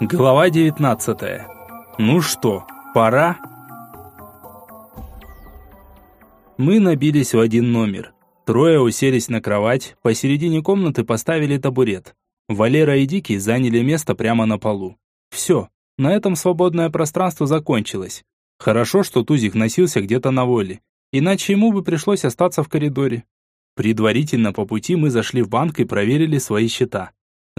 Глава 19. Ну что, пора? Мы набились в один номер. Трое уселись на кровать, посередине комнаты поставили табурет. Валера и Дикий заняли место прямо на полу. Все, на этом свободное пространство закончилось. Хорошо, что Тузик носился где-то на воле, иначе ему бы пришлось остаться в коридоре. Предварительно по пути мы зашли в банк и проверили свои счета.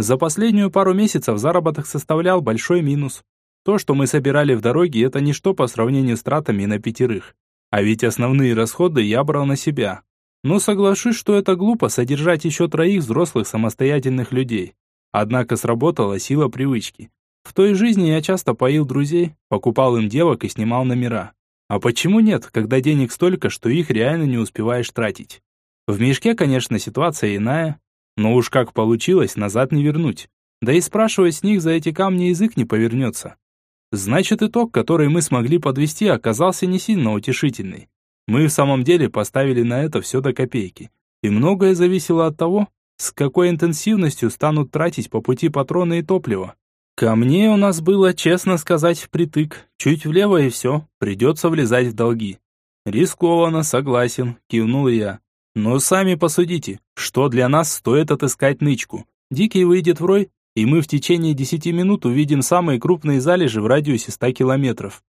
За последнюю пару месяцев заработок составлял большой минус. То, что мы собирали в дороге, это ничто по сравнению с тратами на пятерых. А ведь основные расходы я брал на себя. Но соглашусь, что это глупо содержать еще троих взрослых самостоятельных людей. Однако сработала сила привычки. В той жизни я часто поил друзей, покупал им девок и снимал номера. А почему нет, когда денег столько, что их реально не успеваешь тратить? В мешке, конечно, ситуация иная, но уж как получилось, назад не вернуть. Да и спрашивать с них за эти камни язык не повернется. Значит, итог, который мы смогли подвести, оказался не сильно утешительный. Мы в самом деле поставили на это все до копейки. И многое зависело от того, с какой интенсивностью станут тратить по пути патроны и топливо. Камней у нас было, честно сказать, впритык. Чуть влево и все, придется влезать в долги. Рискованно, согласен, кивнул я. Но сами посудите, что для нас стоит отыскать нычку. Дикий выйдет в рой, и мы в течение десяти минут увидим самые крупные залежи в радиусе ста километров.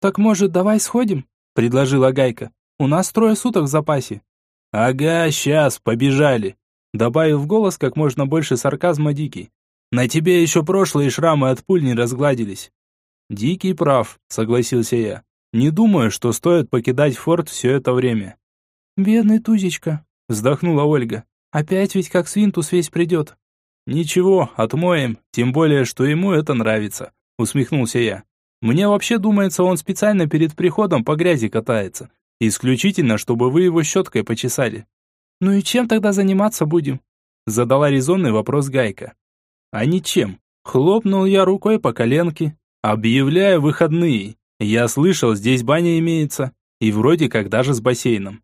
«Так, может, давай сходим?» – предложила Гайка. «У нас трое суток в запасе». «Ага, сейчас, побежали!» – добавил в голос как можно больше сарказма Дикий. «На тебе еще прошлые шрамы от пуль не разгладились». «Дикий прав», – согласился я. «Не думаю, что стоит покидать форт все это время. «Бедный Тузечка», — вздохнула Ольга. «Опять ведь как свинтус весь придет». «Ничего, отмоем, тем более, что ему это нравится», — усмехнулся я. «Мне вообще думается, он специально перед приходом по грязи катается. Исключительно, чтобы вы его щеткой почесали». «Ну и чем тогда заниматься будем?» Задала резонный вопрос Гайка. «А ничем». Хлопнул я рукой по коленке. «Объявляю выходные. Я слышал, здесь баня имеется. И вроде как даже с бассейном.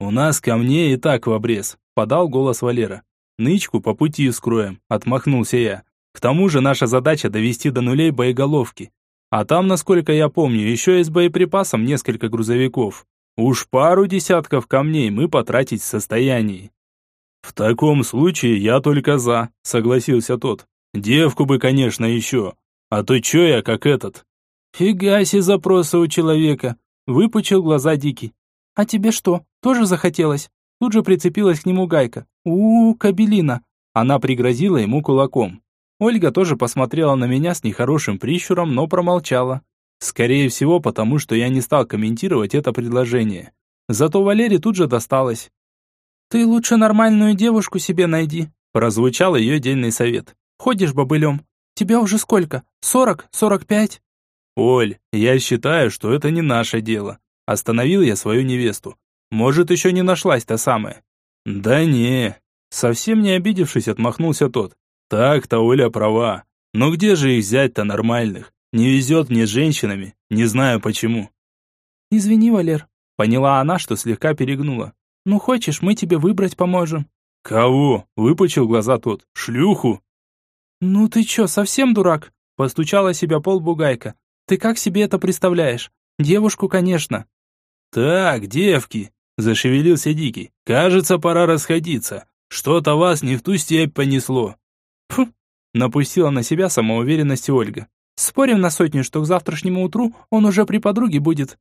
«У нас камней и так в обрез», — подал голос Валера. «Нычку по пути скроем», — отмахнулся я. «К тому же наша задача довести до нулей боеголовки. А там, насколько я помню, еще и с боеприпасом несколько грузовиков. Уж пару десятков камней мы потратить в состоянии». «В таком случае я только за», — согласился тот. «Девку бы, конечно, еще. А то че я, как этот?» «Фига себе запросы у человека», — выпучил глаза Дикий. «А тебе что, тоже захотелось?» Тут же прицепилась к нему Гайка. у, -у кабелина!» Она пригрозила ему кулаком. Ольга тоже посмотрела на меня с нехорошим прищуром, но промолчала. Скорее всего, потому что я не стал комментировать это предложение. Зато Валере тут же досталось. «Ты лучше нормальную девушку себе найди», прозвучал ее дельный совет. «Ходишь бобылем. Тебя уже сколько? Сорок? Сорок пять?» «Оль, я считаю, что это не наше дело. Остановил я свою невесту. Может, еще не нашлась та самая. Да не. Совсем не обидевшись, отмахнулся тот. Так-то Оля права. Но где же их взять-то нормальных? Не везет мне с женщинами. Не знаю почему. Извини, Валер. Поняла она, что слегка перегнула. Ну хочешь, мы тебе выбрать поможем. Кого? Выпучил глаза тот. Шлюху? Ну ты че, совсем дурак? Постучала себя пол бугайка. Ты как себе это представляешь? Девушку, конечно. «Так, девки!» – зашевелился Дикий. «Кажется, пора расходиться. Что-то вас не в ту степь понесло». «Фу!» – напустила на себя самоуверенность Ольга. «Спорим на сотню, что к завтрашнему утру он уже при подруге будет».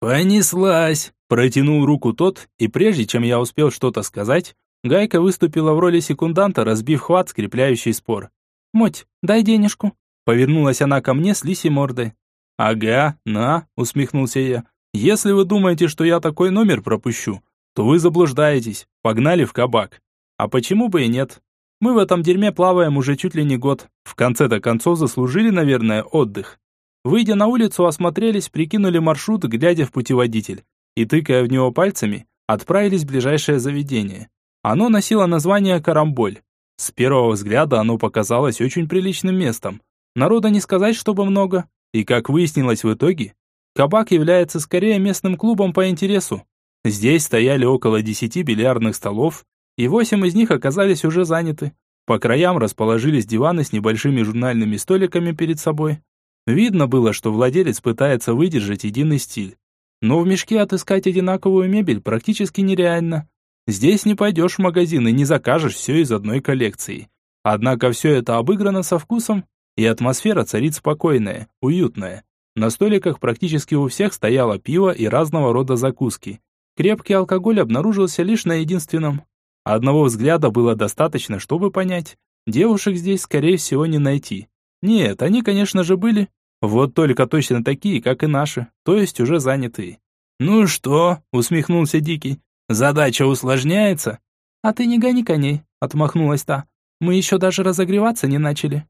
«Понеслась!» – протянул руку тот, и прежде чем я успел что-то сказать, Гайка выступила в роли секунданта, разбив хват, скрепляющий спор. «Моть, дай денежку!» Повернулась она ко мне с лисей мордой. «Ага, на!» – усмехнулся я. Если вы думаете, что я такой номер пропущу, то вы заблуждаетесь. Погнали в кабак. А почему бы и нет? Мы в этом дерьме плаваем уже чуть ли не год. В конце-то концов заслужили, наверное, отдых. Выйдя на улицу, осмотрелись, прикинули маршрут, глядя в путеводитель. И, тыкая в него пальцами, отправились в ближайшее заведение. Оно носило название «Карамболь». С первого взгляда оно показалось очень приличным местом. Народа не сказать, чтобы много. И, как выяснилось в итоге, Кабак является скорее местным клубом по интересу. Здесь стояли около 10 бильярдных столов, и 8 из них оказались уже заняты. По краям расположились диваны с небольшими журнальными столиками перед собой. Видно было, что владелец пытается выдержать единый стиль. Но в мешке отыскать одинаковую мебель практически нереально. Здесь не пойдешь в магазин и не закажешь все из одной коллекции. Однако все это обыграно со вкусом, и атмосфера царит спокойная, уютная. На столиках практически у всех стояло пиво и разного рода закуски. Крепкий алкоголь обнаружился лишь на единственном. Одного взгляда было достаточно, чтобы понять, девушек здесь, скорее всего, не найти. Нет, они, конечно же, были. Вот только точно такие, как и наши, то есть уже занятые. «Ну что?» — усмехнулся Дикий. «Задача усложняется?» «А ты не гони коней», — отмахнулась та. «Мы еще даже разогреваться не начали».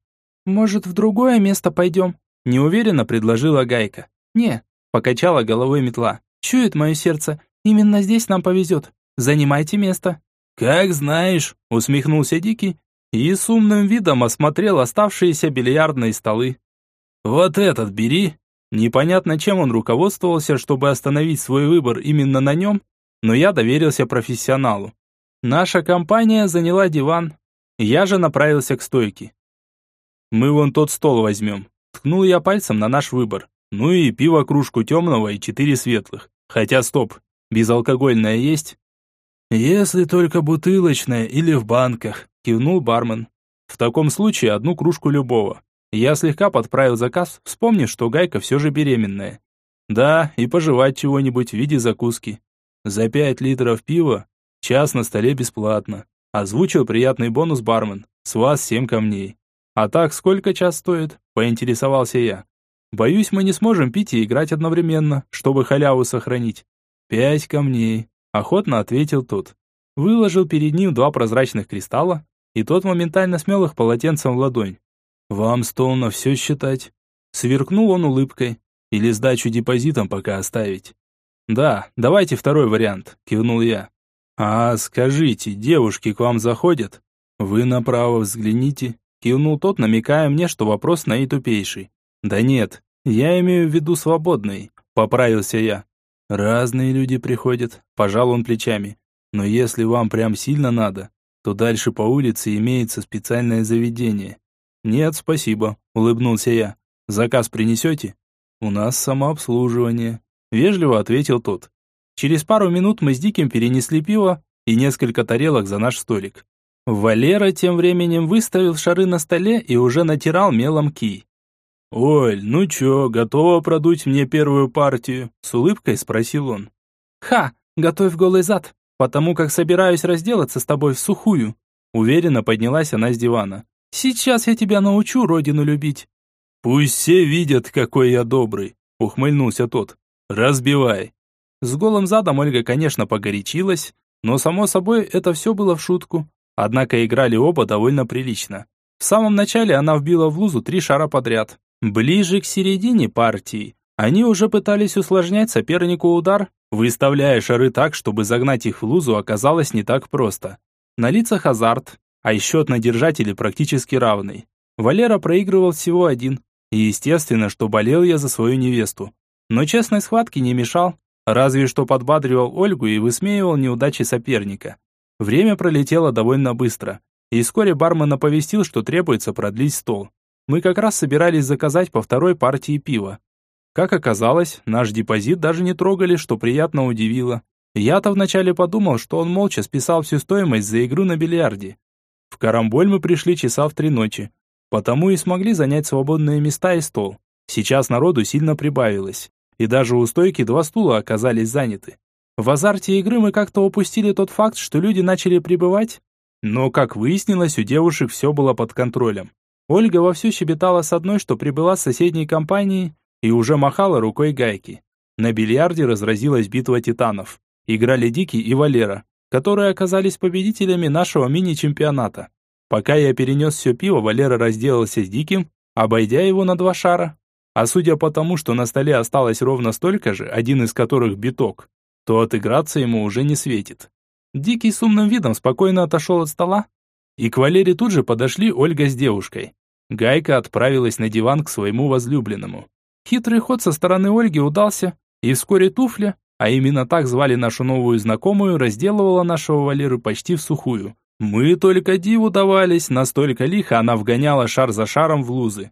«Может, в другое место пойдем?» Неуверенно предложила Гайка. «Не», — покачала головой метла. «Чует мое сердце, именно здесь нам повезет. Занимайте место». «Как знаешь», — усмехнулся Дикий и с умным видом осмотрел оставшиеся бильярдные столы. «Вот этот бери». Непонятно, чем он руководствовался, чтобы остановить свой выбор именно на нем, но я доверился профессионалу. Наша компания заняла диван, я же направился к стойке. «Мы вон тот стол возьмем», — ткнул я пальцем на наш выбор. «Ну и пиво кружку темного и четыре светлых. Хотя стоп, безалкогольное есть?» «Если только бутылочное или в банках», – кивнул бармен. «В таком случае одну кружку любого». Я слегка подправил заказ, вспомнив, что Гайка все же беременная. Да, и пожевать чего-нибудь в виде закуски. За пять литров пива час на столе бесплатно. Озвучил приятный бонус бармен. С вас семь камней. А так, сколько час стоит? Поинтересовался я. Боюсь, мы не сможем пить и играть одновременно, чтобы халяву сохранить. Пять камней. Охотно ответил тот. Выложил перед ним два прозрачных кристалла, и тот моментально смел их полотенцем в ладонь. «Вам стол все считать?» Сверкнул он улыбкой. «Или сдачу депозитом пока оставить?» «Да, давайте второй вариант», – кивнул я. «А, скажите, девушки к вам заходят?» «Вы направо взгляните», – кивнул тот, намекая мне, что вопрос наитупейший. «Да нет, я имею в виду свободный», – поправился я. Разные люди приходят, пожал он плечами. Но если вам прям сильно надо, то дальше по улице имеется специальное заведение. Нет, спасибо, улыбнулся я. Заказ принесете? У нас самообслуживание, вежливо ответил тот. Через пару минут мы с Диким перенесли пиво и несколько тарелок за наш столик. Валера тем временем выставил шары на столе и уже натирал мелом кий. «Оль, ну чё, готова продуть мне первую партию?» С улыбкой спросил он. «Ха, готовь голый зад, потому как собираюсь разделаться с тобой в сухую». Уверенно поднялась она с дивана. «Сейчас я тебя научу родину любить». «Пусть все видят, какой я добрый», ухмыльнулся тот. «Разбивай». С голым задом Ольга, конечно, погорячилась, но, само собой, это все было в шутку. Однако играли оба довольно прилично. В самом начале она вбила в лузу три шара подряд, Ближе к середине партии они уже пытались усложнять сопернику удар, выставляя шары так, чтобы загнать их в лузу оказалось не так просто. На лицах азарт, а счет на держателе практически равный. Валера проигрывал всего один, и естественно, что болел я за свою невесту. Но честной схватки не мешал, разве что подбадривал Ольгу и высмеивал неудачи соперника. Время пролетело довольно быстро, и вскоре бармен оповестил, что требуется продлить стол. Мы как раз собирались заказать по второй партии пива. Как оказалось, наш депозит даже не трогали, что приятно удивило. Я-то вначале подумал, что он молча списал всю стоимость за игру на бильярде. В Карамболь мы пришли часа в три ночи. Потому и смогли занять свободные места и стол. Сейчас народу сильно прибавилось. И даже у стойки два стула оказались заняты. В азарте игры мы как-то упустили тот факт, что люди начали прибывать. Но, как выяснилось, у девушек все было под контролем. Ольга вовсю щебетала с одной, что прибыла с соседней компании, и уже махала рукой гайки. На бильярде разразилась битва титанов. Играли Дики и Валера, которые оказались победителями нашего мини-чемпионата. Пока я перенес все пиво, Валера разделался с Диким, обойдя его на два шара. А судя по тому, что на столе осталось ровно столько же, один из которых биток, то отыграться ему уже не светит. Дикий с умным видом спокойно отошел от стола, и к Валере тут же подошли Ольга с девушкой. Гайка отправилась на диван к своему возлюбленному. Хитрый ход со стороны Ольги удался, и вскоре туфля, а именно так звали нашу новую знакомую, разделывала нашего Валеру почти в сухую. Мы только диву давались, настолько лихо она вгоняла шар за шаром в лузы.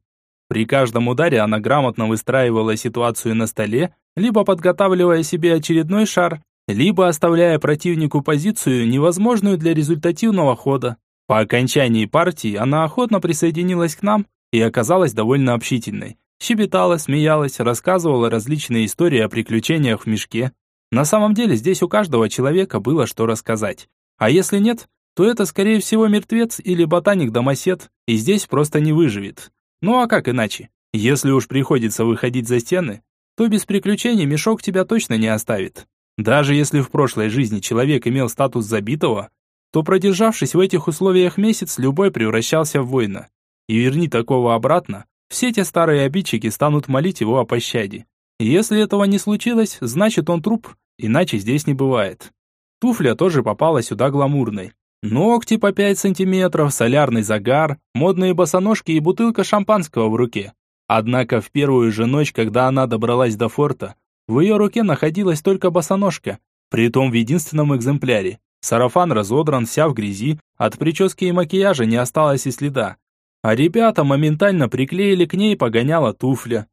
При каждом ударе она грамотно выстраивала ситуацию на столе, либо подготавливая себе очередной шар, либо оставляя противнику позицию, невозможную для результативного хода. По окончании партии она охотно присоединилась к нам и оказалась довольно общительной. Щебетала, смеялась, рассказывала различные истории о приключениях в мешке. На самом деле здесь у каждого человека было что рассказать. А если нет, то это скорее всего мертвец или ботаник-домосед, и здесь просто не выживет. Ну а как иначе? Если уж приходится выходить за стены, то без приключений мешок тебя точно не оставит. Даже если в прошлой жизни человек имел статус забитого, то продержавшись в этих условиях месяц, любой превращался в воина. И верни такого обратно, все те старые обидчики станут молить его о пощаде. Если этого не случилось, значит он труп, иначе здесь не бывает. Туфля тоже попала сюда гламурной. Ногти по 5 сантиметров, солярный загар, модные босоножки и бутылка шампанского в руке. Однако в первую же ночь, когда она добралась до форта, в ее руке находилась только босоножка, притом в единственном экземпляре. Сарафан разодран, вся в грязи, от прически и макияжа не осталось и следа. А ребята моментально приклеили к ней погоняла туфля.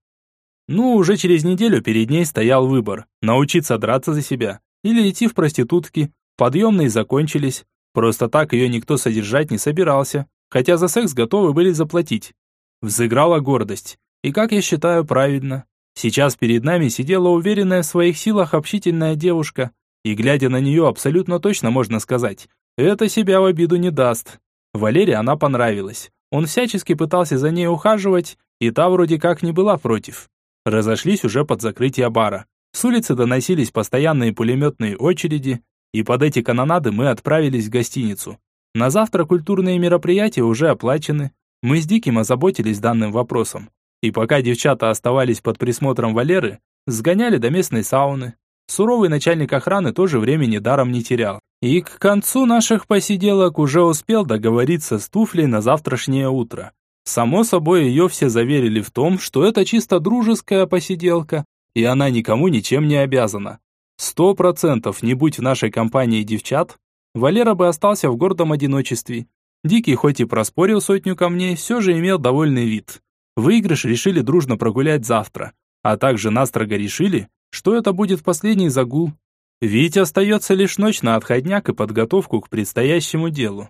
Ну, уже через неделю перед ней стоял выбор – научиться драться за себя или идти в проститутки. Подъемные закончились, Просто так ее никто содержать не собирался, хотя за секс готовы были заплатить. Взыграла гордость. И как я считаю правильно. Сейчас перед нами сидела уверенная в своих силах общительная девушка, и глядя на нее абсолютно точно можно сказать, это себя в обиду не даст. Валерии она понравилась. Он всячески пытался за ней ухаживать, и та вроде как не была против. Разошлись уже под закрытие бара. С улицы доносились постоянные пулеметные очереди, и под эти канонады мы отправились в гостиницу. На завтра культурные мероприятия уже оплачены. Мы с Диким озаботились данным вопросом. И пока девчата оставались под присмотром Валеры, сгоняли до местной сауны. Суровый начальник охраны тоже времени даром не терял. И к концу наших посиделок уже успел договориться с туфлей на завтрашнее утро. Само собой, ее все заверили в том, что это чисто дружеская посиделка, и она никому ничем не обязана. Сто процентов, не будь в нашей компании девчат, Валера бы остался в гордом одиночестве. Дикий хоть и проспорил сотню камней, все же имел довольный вид. Выигрыш решили дружно прогулять завтра, а также настрого решили, что это будет последний загул. Ведь остается лишь ночь на отходняк и подготовку к предстоящему делу.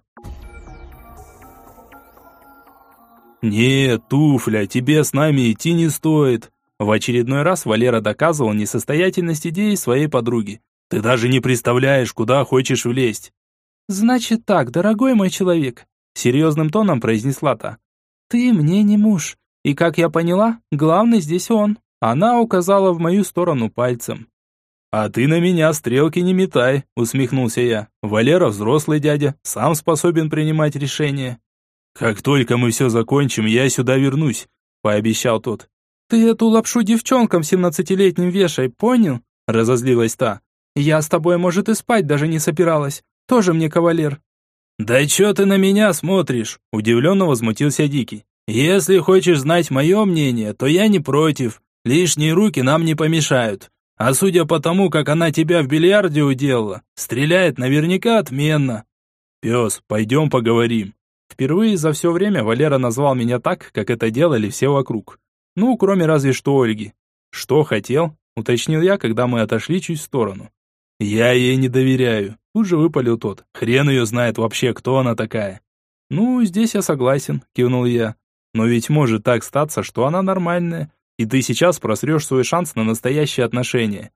«Нет, туфля, тебе с нами идти не стоит», в очередной раз Валера доказывал несостоятельность идеи своей подруги. «Ты даже не представляешь, куда хочешь влезть!» «Значит так, дорогой мой человек», — серьезным тоном произнесла та. «Ты мне не муж, и, как я поняла, главный здесь он». Она указала в мою сторону пальцем. «А ты на меня стрелки не метай», — усмехнулся я. «Валера взрослый дядя, сам способен принимать решения». «Как только мы все закончим, я сюда вернусь», — пообещал тот. «Ты эту лапшу девчонкам семнадцатилетним вешай, понял?» Разозлилась та. «Я с тобой, может, и спать даже не собиралась. Тоже мне кавалер». «Да чё ты на меня смотришь?» Удивленно возмутился Дикий. «Если хочешь знать мое мнение, то я не против. Лишние руки нам не помешают. А судя по тому, как она тебя в бильярде уделала, стреляет наверняка отменно. Пес, пойдем поговорим». Впервые за все время Валера назвал меня так, как это делали все вокруг. Ну, кроме разве что Ольги. Что хотел? Уточнил я, когда мы отошли чуть в сторону. Я ей не доверяю. Тут же выпалил тот. Хрен ее знает вообще, кто она такая. Ну, здесь я согласен, кивнул я. Но ведь может так статься, что она нормальная, и ты сейчас просрешь свой шанс на настоящие отношения.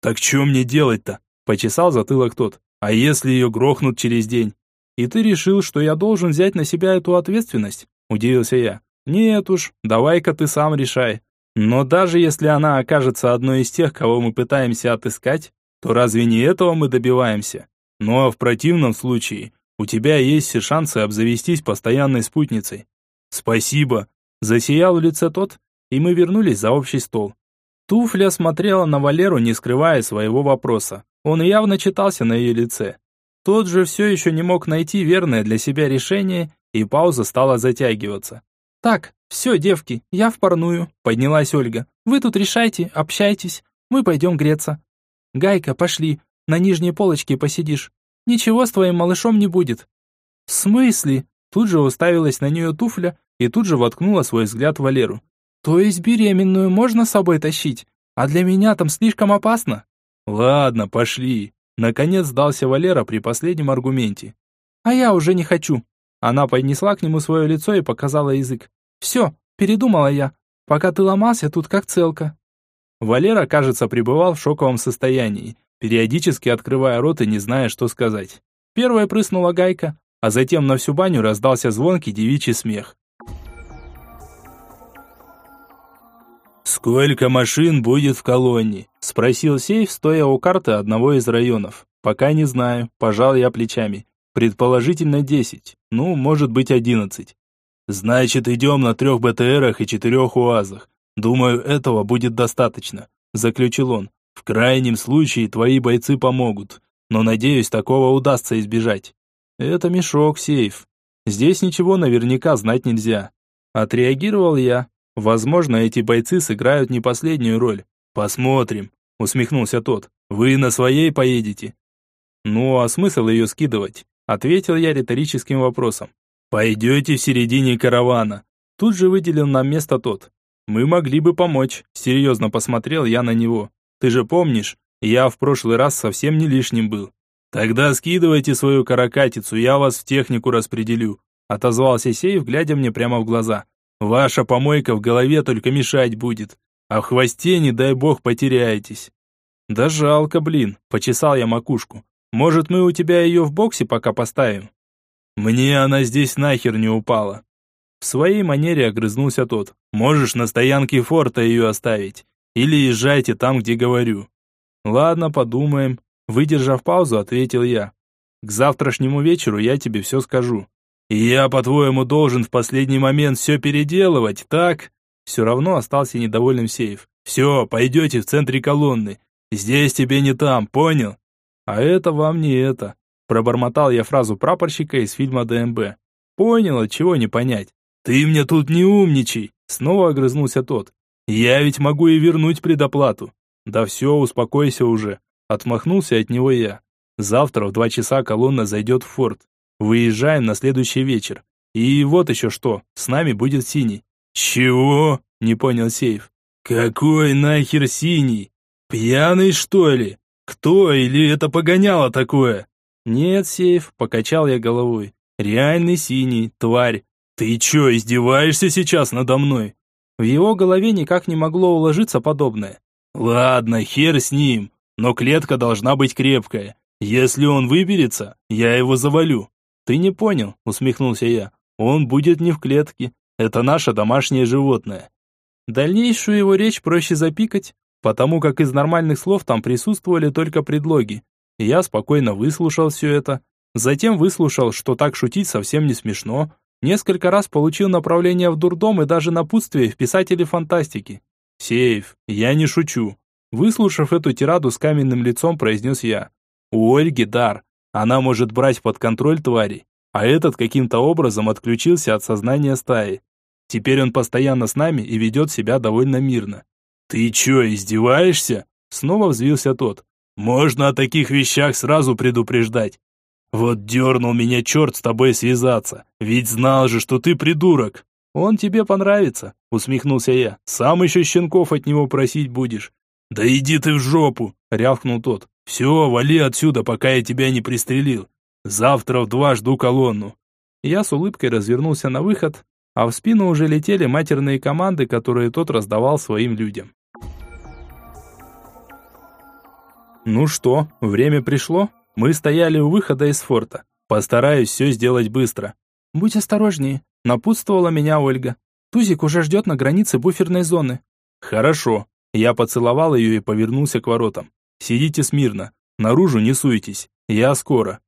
Так что мне делать-то? Почесал затылок тот. А если ее грохнут через день? И ты решил, что я должен взять на себя эту ответственность? Удивился я. «Нет уж, давай-ка ты сам решай. Но даже если она окажется одной из тех, кого мы пытаемся отыскать, то разве не этого мы добиваемся? Ну а в противном случае у тебя есть все шансы обзавестись постоянной спутницей». «Спасибо», – засиял в лице тот, и мы вернулись за общий стол. Туфля смотрела на Валеру, не скрывая своего вопроса. Он явно читался на ее лице. Тот же все еще не мог найти верное для себя решение, и пауза стала затягиваться. «Так, все, девки, я в парную», — поднялась Ольга. «Вы тут решайте, общайтесь, мы пойдем греться». «Гайка, пошли, на нижней полочке посидишь. Ничего с твоим малышом не будет». «В смысле?» Тут же уставилась на нее туфля и тут же воткнула свой взгляд Валеру. «То есть беременную можно с собой тащить? А для меня там слишком опасно?» «Ладно, пошли». Наконец сдался Валера при последнем аргументе. «А я уже не хочу». Она поднесла к нему свое лицо и показала язык. «Все, передумала я. Пока ты ломался, тут как целка». Валера, кажется, пребывал в шоковом состоянии, периодически открывая рот и не зная, что сказать. Первая прыснула гайка, а затем на всю баню раздался звонкий девичий смех. «Сколько машин будет в колонне?» – спросил сейф, стоя у карты одного из районов. «Пока не знаю», – пожал я плечами. «Предположительно десять, ну, может быть одиннадцать». «Значит, идем на трех БТРах и четырех УАЗах. Думаю, этого будет достаточно», – заключил он. «В крайнем случае твои бойцы помогут, но, надеюсь, такого удастся избежать». «Это мешок, сейф. Здесь ничего наверняка знать нельзя». Отреагировал я. Возможно, эти бойцы сыграют не последнюю роль. Посмотрим, усмехнулся тот. Вы на своей поедете? Ну, а смысл ее скидывать? Ответил я риторическим вопросом. Пойдете в середине каравана. Тут же выделил нам место тот. Мы могли бы помочь, серьезно посмотрел я на него. Ты же помнишь, я в прошлый раз совсем не лишним был. Тогда скидывайте свою каракатицу, я вас в технику распределю, отозвался Сейф, глядя мне прямо в глаза. Ваша помойка в голове только мешать будет, а в хвосте, не дай бог, потеряетесь. Да жалко, блин, почесал я макушку. Может, мы у тебя ее в боксе пока поставим? Мне она здесь нахер не упала. В своей манере огрызнулся тот. Можешь на стоянке форта ее оставить. Или езжайте там, где говорю. Ладно, подумаем. Выдержав паузу, ответил я. К завтрашнему вечеру я тебе все скажу. Я, по-твоему, должен в последний момент все переделывать, так? Все равно остался недовольным сейф. Все, пойдете в центре колонны. Здесь тебе не там, понял? А это вам не это. Пробормотал я фразу прапорщика из фильма ДМБ. Понял, чего не понять. Ты мне тут не умничай. Снова огрызнулся тот. Я ведь могу и вернуть предоплату. Да все, успокойся уже. Отмахнулся от него я. Завтра в два часа колонна зайдет в форт. Выезжаем на следующий вечер. И вот еще что, с нами будет синий. Чего? Не понял Сейф. Какой нахер синий? Пьяный что ли? Кто или это погоняло такое? Нет, Сейф, покачал я головой. Реальный синий, тварь. Ты че, издеваешься сейчас надо мной? В его голове никак не могло уложиться подобное. Ладно, хер с ним, но клетка должна быть крепкая. Если он выберется, я его завалю. «Ты не понял», — усмехнулся я. «Он будет не в клетке. Это наше домашнее животное». Дальнейшую его речь проще запикать, потому как из нормальных слов там присутствовали только предлоги. Я спокойно выслушал все это. Затем выслушал, что так шутить совсем не смешно. Несколько раз получил направление в дурдом и даже напутствие в писатели фантастики. «Сейф, я не шучу». Выслушав эту тираду с каменным лицом, произнес я. «У Ольги дар. Она может брать под контроль твари, а этот каким-то образом отключился от сознания стаи. Теперь он постоянно с нами и ведет себя довольно мирно. «Ты чё, издеваешься?» Снова взвился тот. «Можно о таких вещах сразу предупреждать. Вот дернул меня черт с тобой связаться, ведь знал же, что ты придурок. Он тебе понравится, усмехнулся я. Сам еще щенков от него просить будешь. Да иди ты в жопу, рявкнул тот. «Все, вали отсюда, пока я тебя не пристрелил. Завтра в два жду колонну». Я с улыбкой развернулся на выход, а в спину уже летели матерные команды, которые тот раздавал своим людям. Ну что, время пришло? Мы стояли у выхода из форта. Постараюсь все сделать быстро. Будь осторожнее, напутствовала меня Ольга. Тузик уже ждет на границе буферной зоны. Хорошо. Я поцеловал ее и повернулся к воротам. Сидите смирно, наружу не суетесь, я скоро».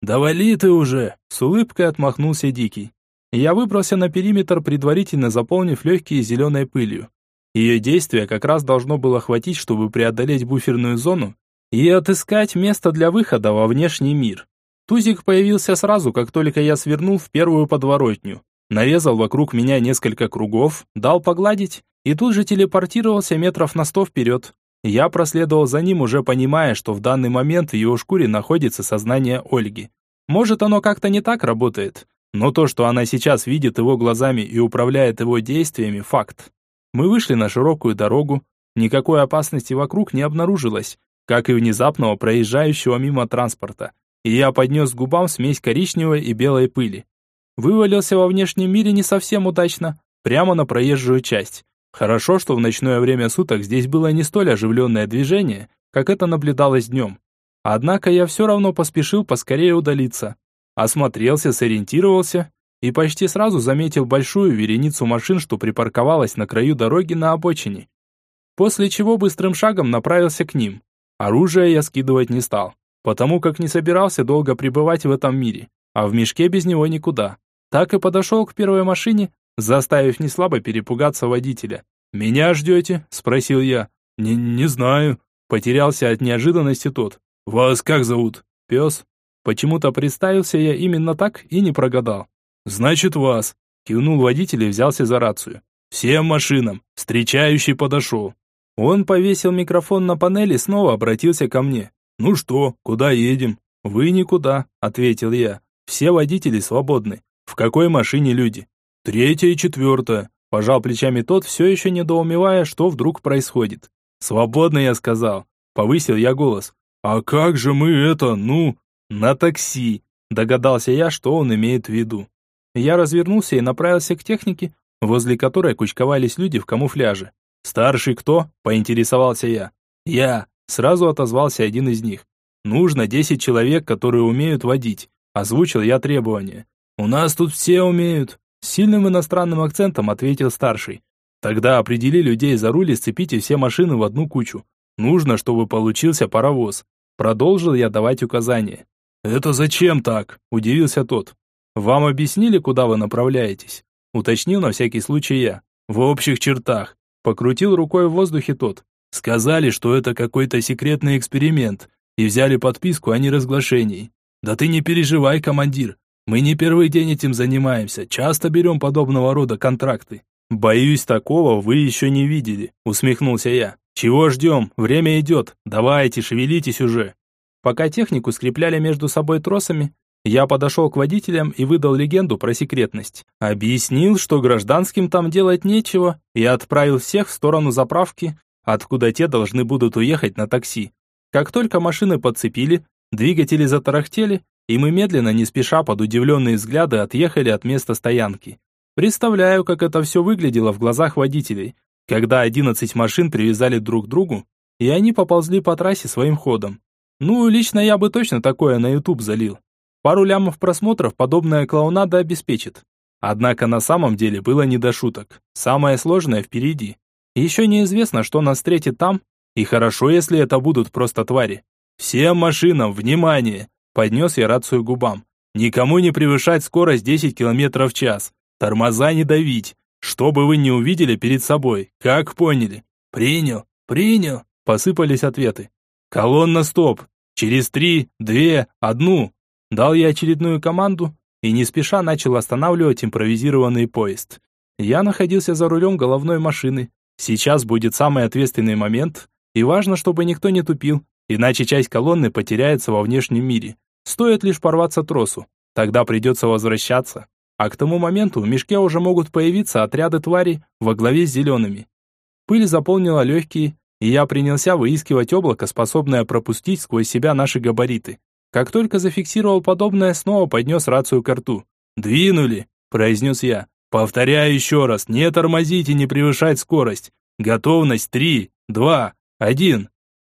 «Да вали ты уже!» – с улыбкой отмахнулся Дикий. Я выбрался на периметр, предварительно заполнив легкие зеленой пылью. Ее действие как раз должно было хватить, чтобы преодолеть буферную зону и отыскать место для выхода во внешний мир. Тузик появился сразу, как только я свернул в первую подворотню. Нарезал вокруг меня несколько кругов, дал погладить и тут же телепортировался метров на сто вперед. Я проследовал за ним, уже понимая, что в данный момент в его шкуре находится сознание Ольги. Может, оно как-то не так работает, но то, что она сейчас видит его глазами и управляет его действиями, факт. Мы вышли на широкую дорогу, никакой опасности вокруг не обнаружилось, как и внезапного проезжающего мимо транспорта, и я поднес к губам смесь коричневой и белой пыли. Вывалился во внешнем мире не совсем удачно, прямо на проезжую часть. Хорошо, что в ночное время суток здесь было не столь оживленное движение, как это наблюдалось днем. Однако я все равно поспешил поскорее удалиться. Осмотрелся, сориентировался и почти сразу заметил большую вереницу машин, что припарковалась на краю дороги на обочине. После чего быстрым шагом направился к ним. Оружие я скидывать не стал, потому как не собирался долго пребывать в этом мире, а в мешке без него никуда. Так и подошел к первой машине, заставив неслабо перепугаться водителя. «Меня ждете?» – спросил я. «Не, не знаю», – потерялся от неожиданности тот. «Вас как зовут?» «Пес». Почему-то представился я именно так и не прогадал. «Значит, вас», – кивнул водитель и взялся за рацию. «Всем машинам! Встречающий подошел!» Он повесил микрофон на панели и снова обратился ко мне. «Ну что, куда едем?» «Вы никуда», – ответил я. «Все водители свободны. В какой машине люди?» «Третья и четвертая», – пожал плечами тот, все еще недоумевая, что вдруг происходит. «Свободно», – я сказал. Повысил я голос. «А как же мы это, ну, на такси?» Догадался я, что он имеет в виду. Я развернулся и направился к технике, возле которой кучковались люди в камуфляже. «Старший кто?» – поинтересовался я. «Я», – сразу отозвался один из них. «Нужно десять человек, которые умеют водить», – озвучил я требование. «У нас тут все умеют», – с сильным иностранным акцентом ответил старший. «Тогда определи людей за руль и сцепите все машины в одну кучу. Нужно, чтобы получился паровоз». Продолжил я давать указания. «Это зачем так?» – удивился тот. «Вам объяснили, куда вы направляетесь?» – уточнил на всякий случай я. «В общих чертах», – покрутил рукой в воздухе тот. «Сказали, что это какой-то секретный эксперимент, и взяли подписку о неразглашении. Да ты не переживай, командир, мы не первый день этим занимаемся, часто берем подобного рода контракты». «Боюсь, такого вы еще не видели», – усмехнулся я. «Чего ждем? Время идет. Давайте, шевелитесь уже». Пока технику скрепляли между собой тросами, я подошел к водителям и выдал легенду про секретность. Объяснил, что гражданским там делать нечего, и отправил всех в сторону заправки, откуда те должны будут уехать на такси. Как только машины подцепили, двигатели затарахтели, и мы медленно, не спеша, под удивленные взгляды отъехали от места стоянки. Представляю, как это все выглядело в глазах водителей, когда 11 машин привязали друг к другу, и они поползли по трассе своим ходом. Ну, лично я бы точно такое на YouTube залил. Пару лямов просмотров подобная клоунада обеспечит. Однако на самом деле было не до шуток. Самое сложное впереди. Еще неизвестно, что нас встретит там, и хорошо, если это будут просто твари. «Всем машинам, внимание!» Поднес я рацию губам. «Никому не превышать скорость 10 км в час. Тормоза не давить. Что бы вы не увидели перед собой. Как поняли?» «Принял, принял!» Посыпались ответы. «Колонна стоп! Через три, две, одну!» Дал я очередную команду и не спеша начал останавливать импровизированный поезд. Я находился за рулем головной машины. Сейчас будет самый ответственный момент, и важно, чтобы никто не тупил, иначе часть колонны потеряется во внешнем мире. Стоит лишь порваться тросу, тогда придется возвращаться. А к тому моменту в мешке уже могут появиться отряды тварей во главе с зелеными. Пыль заполнила легкие, и я принялся выискивать облако, способное пропустить сквозь себя наши габариты. Как только зафиксировал подобное, снова поднес рацию к рту. «Двинули!» – произнес я. «Повторяю еще раз, не тормозить и не превышать скорость. Готовность три, два, один».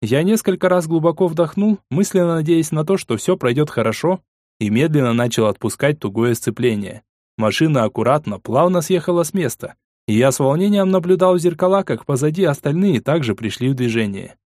Я несколько раз глубоко вдохнул, мысленно надеясь на то, что все пройдет хорошо, и медленно начал отпускать тугое сцепление. Машина аккуратно, плавно съехала с места, и я с волнением наблюдал в зеркала, как позади остальные также пришли в движение.